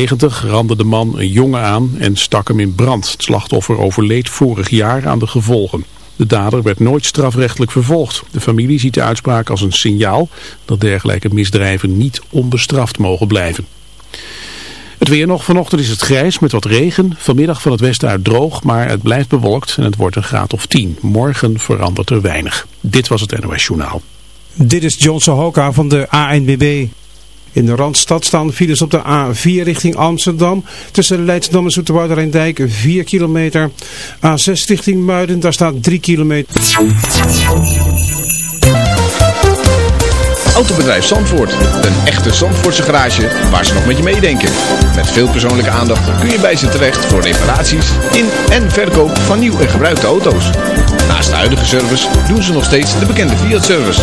90 randde de man een jongen aan en stak hem in brand. Het slachtoffer overleed vorig jaar aan de gevolgen. De dader werd nooit strafrechtelijk vervolgd. De familie ziet de uitspraak als een signaal dat dergelijke misdrijven niet onbestraft mogen blijven. Het weer nog. Vanochtend is het grijs met wat regen. Vanmiddag van het westen uit droog, maar het blijft bewolkt en het wordt een graad of 10. Morgen verandert er weinig. Dit was het NOS Journaal. Dit is John Sohoka van de ANBB. In de Randstad staan files op de A4 richting Amsterdam. Tussen Leidschendam en Zoeterwoude 4 kilometer. A6 richting Muiden, daar staat 3 kilometer. Autobedrijf Zandvoort. Een echte Zandvoortse garage waar ze nog met je meedenken. Met veel persoonlijke aandacht kun je bij ze terecht voor reparaties in en verkoop van nieuw en gebruikte auto's. Naast de huidige service doen ze nog steeds de bekende Fiat-service.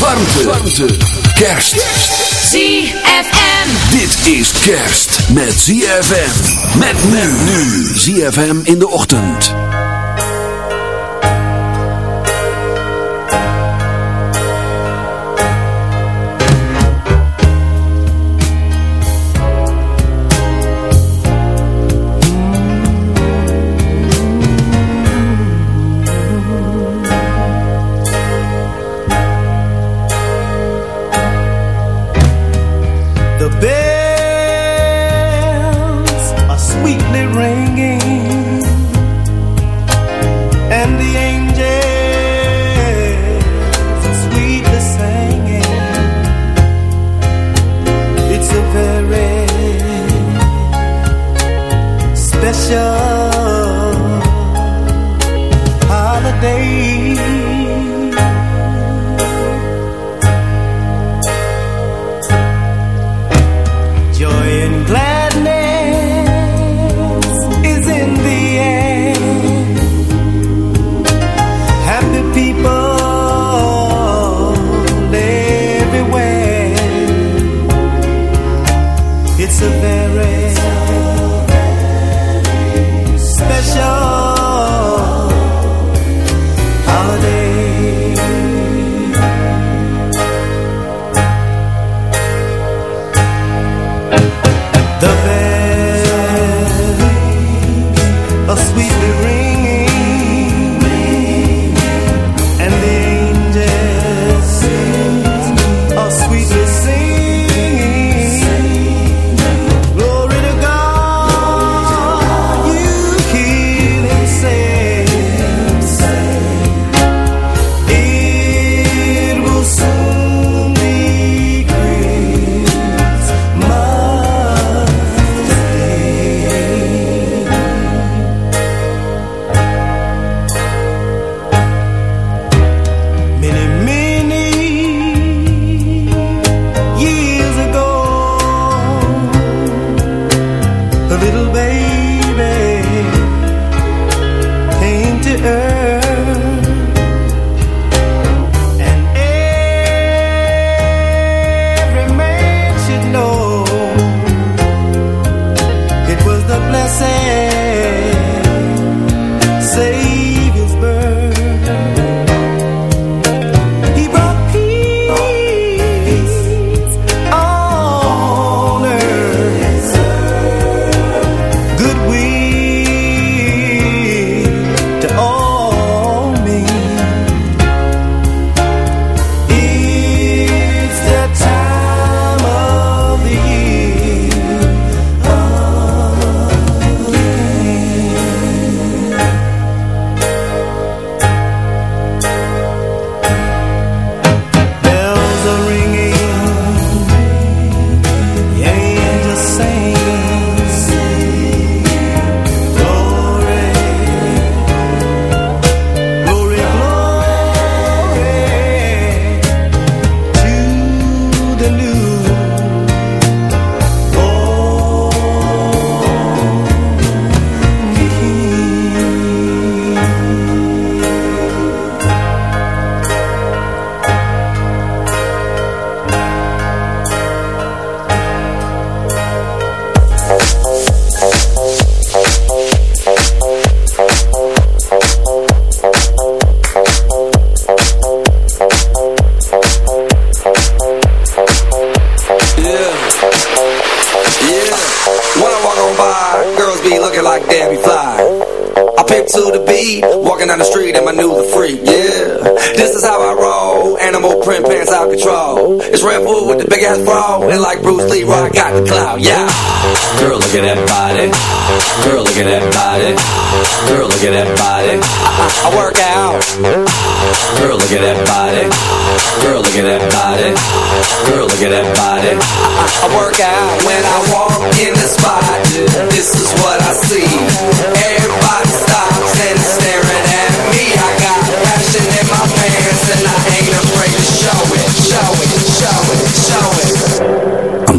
Warmte. Warmte. Kerst. ZFM. Dit is kerst met ZFM. Met men nu. ZFM in de ochtend. Ass bra, and like Bruce Lee, I got the clout, yeah. Girl, look at that body. Girl, look at that body. Girl, look at that body. I, I, work out. Girl, look at that body. Girl, look at that body. Girl, look at that body. I, I, work out when I walk in the spot. This is what I see. Everybody stops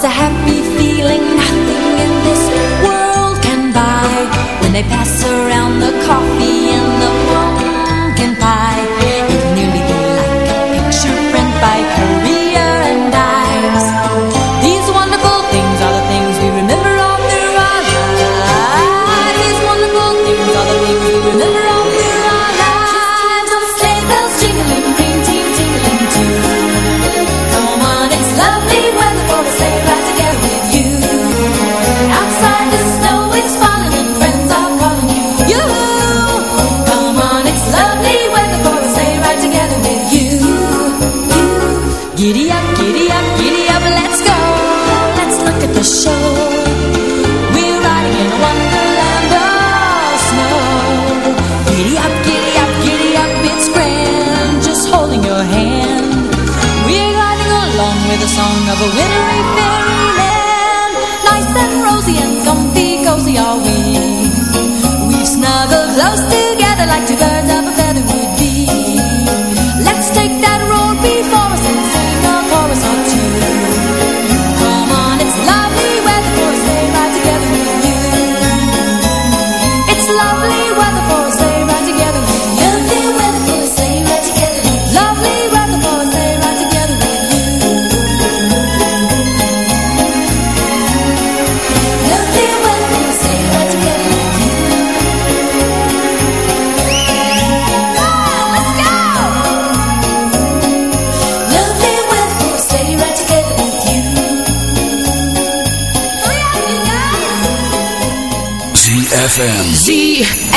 There's a happy feeling nothing in this world can buy When they pass around the coffee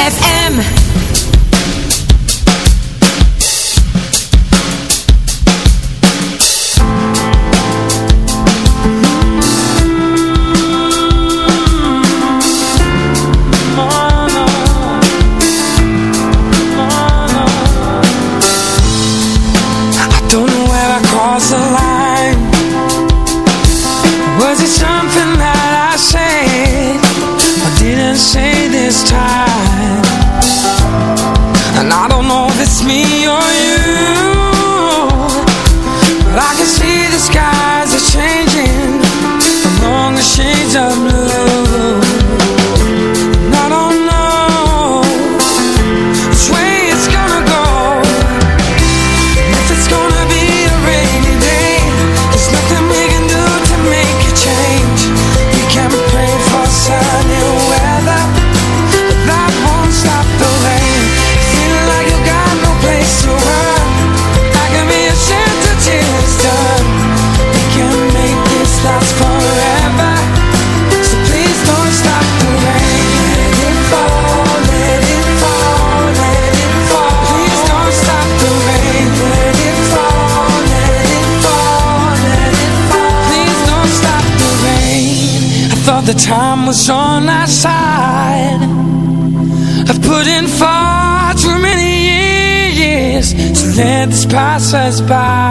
ZFM. passers by.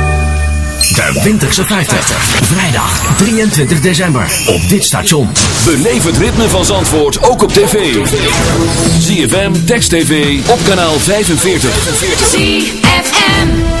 De Winterse 50. Vrijdag 23 december op dit station. Beleef het ritme van Zandvoort ook op tv. ZFM, Text TV, op kanaal 45. ZFM.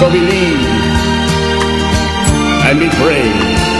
So believe and be brave.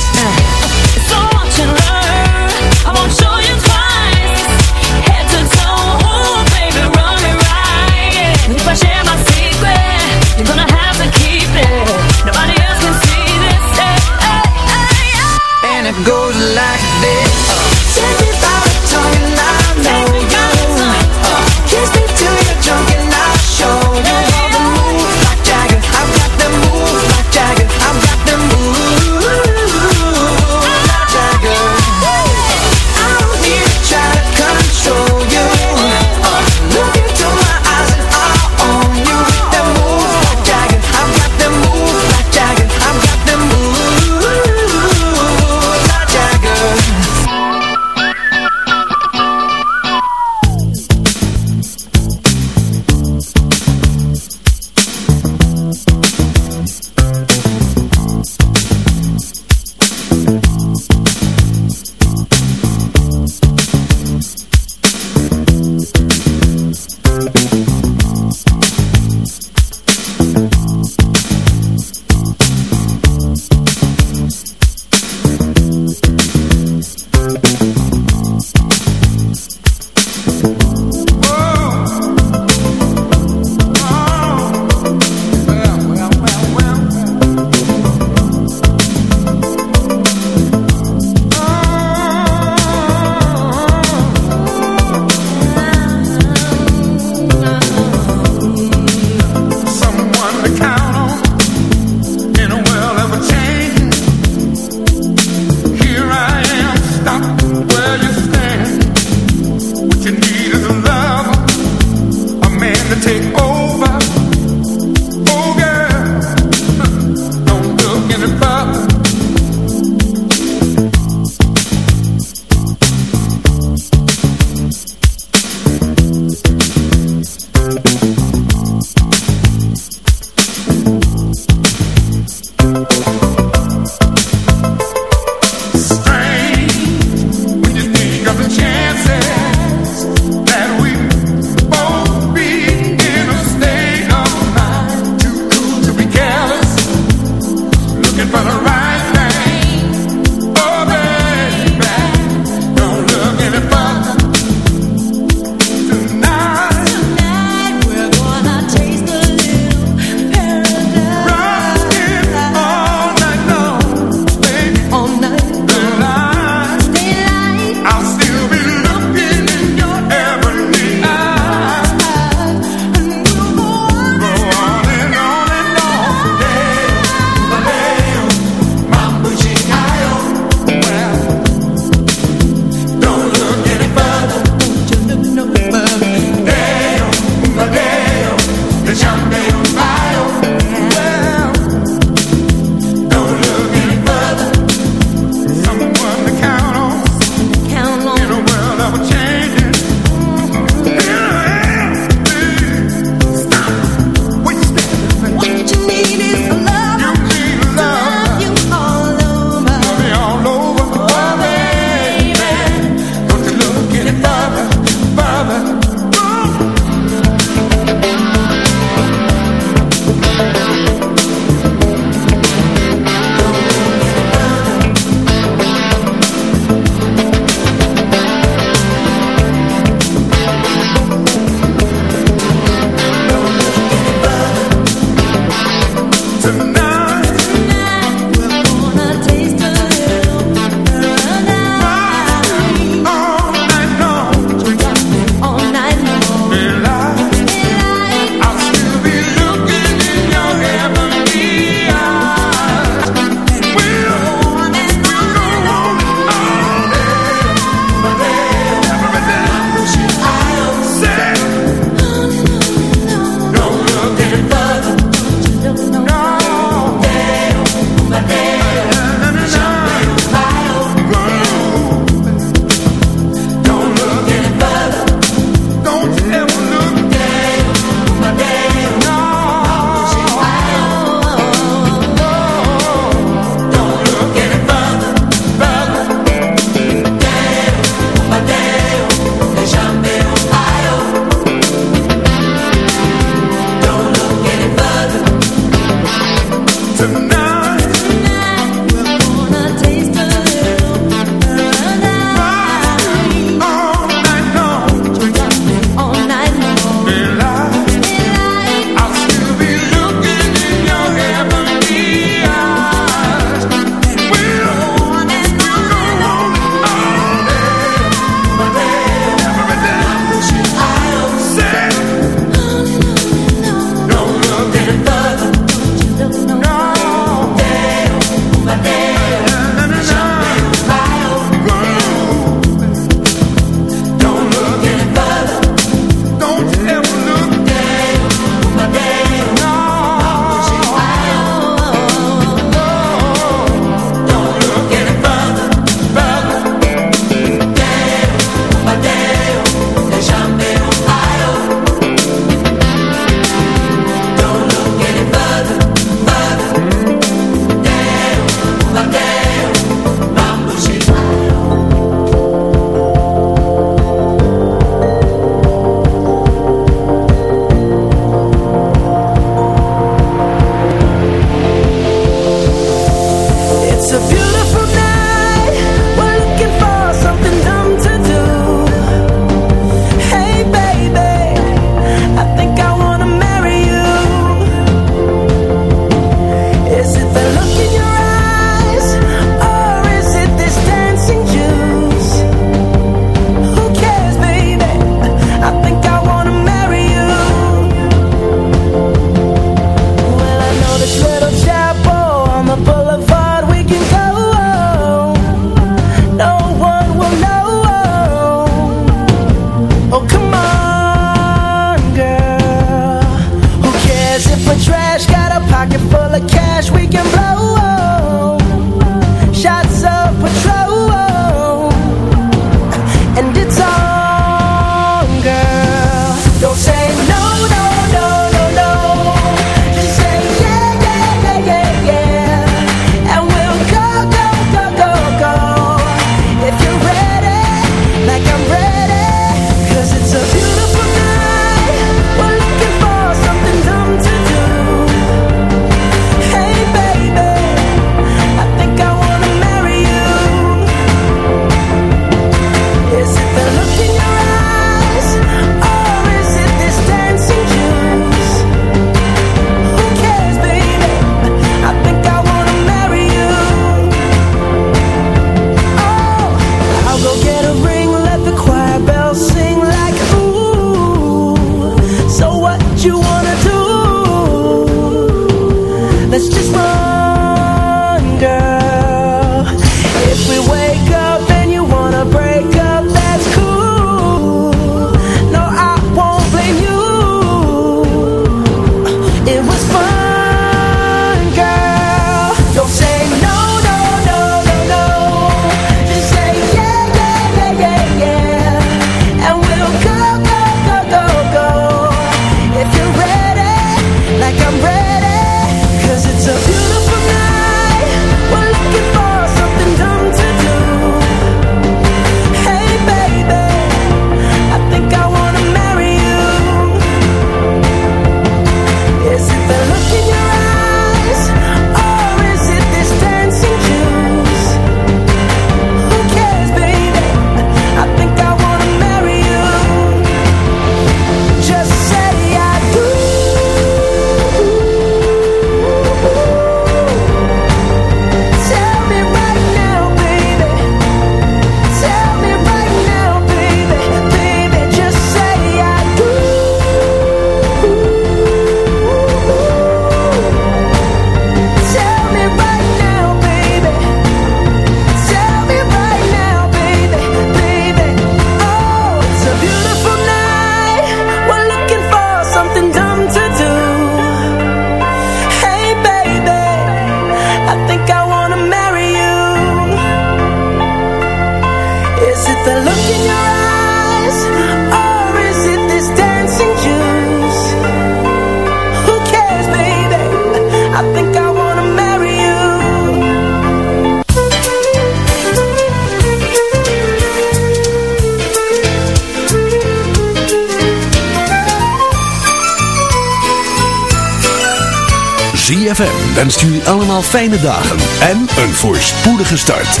ZFM wenst jullie allemaal fijne dagen en een voorspoedige start.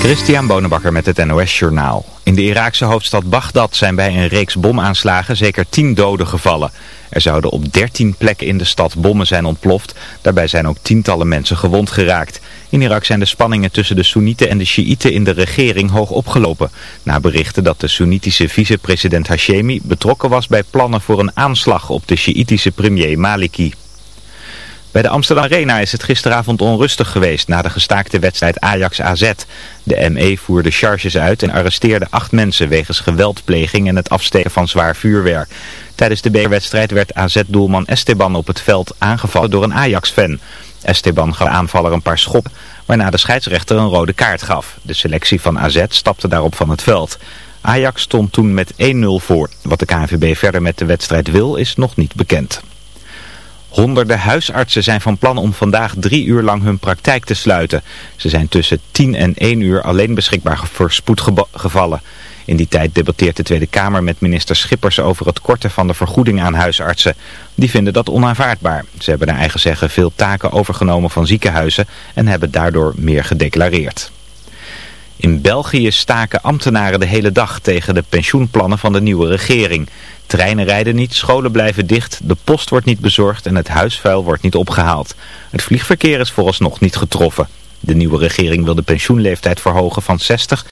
Christian Bonenbakker met het NOS Journaal. In de Iraakse hoofdstad Bagdad zijn bij een reeks bomaanslagen zeker 10 doden gevallen. Er zouden op 13 plekken in de stad bommen zijn ontploft. Daarbij zijn ook tientallen mensen gewond geraakt. In Irak zijn de spanningen tussen de Soenieten en de Sjiïten in de regering hoog opgelopen. Na berichten dat de Soenitische vicepresident Hashemi betrokken was bij plannen voor een aanslag op de Sjiïtische premier Maliki. Bij de Amsterdam Arena is het gisteravond onrustig geweest na de gestaakte wedstrijd Ajax-AZ. De ME voerde charges uit en arresteerde acht mensen wegens geweldpleging en het afsteken van zwaar vuurwerk. Tijdens de B-wedstrijd werd AZ-doelman Esteban op het veld aangevallen door een Ajax-fan. Esteban gaf aanvaller een paar schop, waarna de scheidsrechter een rode kaart gaf. De selectie van AZ stapte daarop van het veld. Ajax stond toen met 1-0 voor. Wat de KNVB verder met de wedstrijd wil is nog niet bekend. Honderden huisartsen zijn van plan om vandaag drie uur lang hun praktijk te sluiten. Ze zijn tussen 10 en 1 uur alleen beschikbaar voor spoedgevallen. In die tijd debatteert de Tweede Kamer met minister Schippers over het korten van de vergoeding aan huisartsen. Die vinden dat onaanvaardbaar. Ze hebben naar eigen zeggen veel taken overgenomen van ziekenhuizen en hebben daardoor meer gedeclareerd. In België staken ambtenaren de hele dag tegen de pensioenplannen van de nieuwe regering. Treinen rijden niet, scholen blijven dicht, de post wordt niet bezorgd en het huisvuil wordt niet opgehaald. Het vliegverkeer is vooralsnog niet getroffen. De nieuwe regering wil de pensioenleeftijd verhogen van 60